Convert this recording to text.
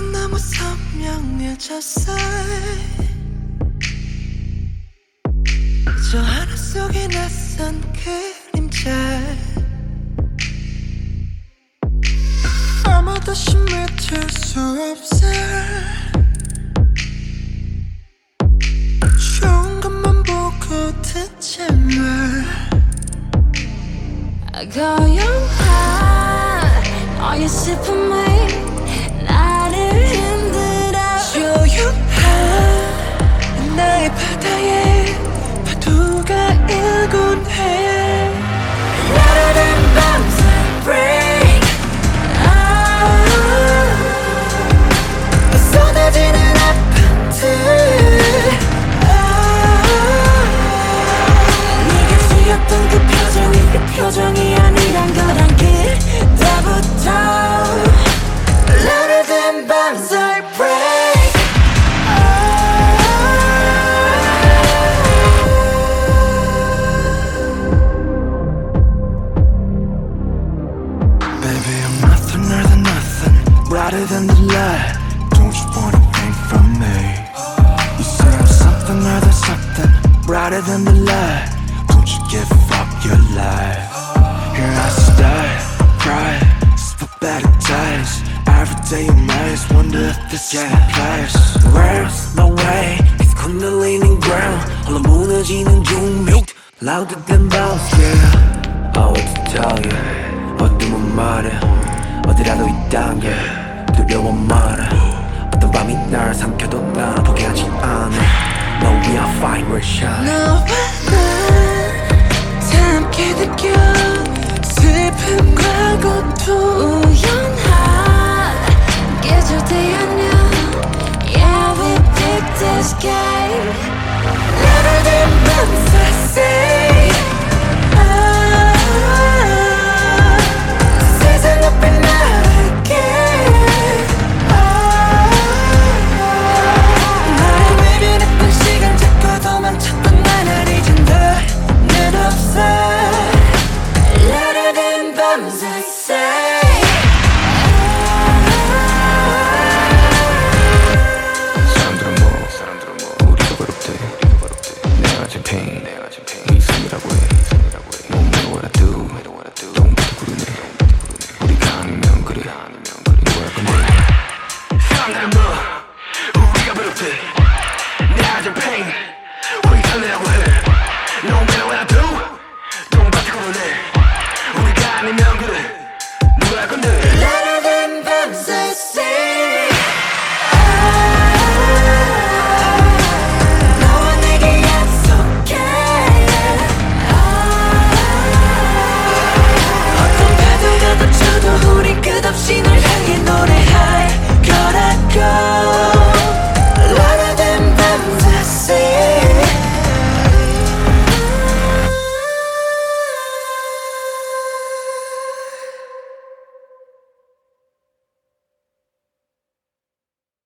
너무 선명해졌어 저 하늘 속에 낯선 그림자. 아무도 심해질 수 없어 좋은 것만 보고 듣지 마 고요한 너의 슬픔 pataye me You say I'm something more than something Brighter than the light Don't you give up your life Here I stay, cry Spit better days Every day in maze Wonder if this is my place Where's my way? It's 흔들리는 ground 홀로 무너지는 중력 Louder than bells, yeah I want to tell you 어둠은 말해 어디라도 있단 게 두려워 말해 어떤 밤이 날 삼켜도 난 포기하지 않아 No, we are fine, we're shine 너와 나 함께 느껴 슬픔과 고통 계절 때 안녕 Yeah we picked this game pain 이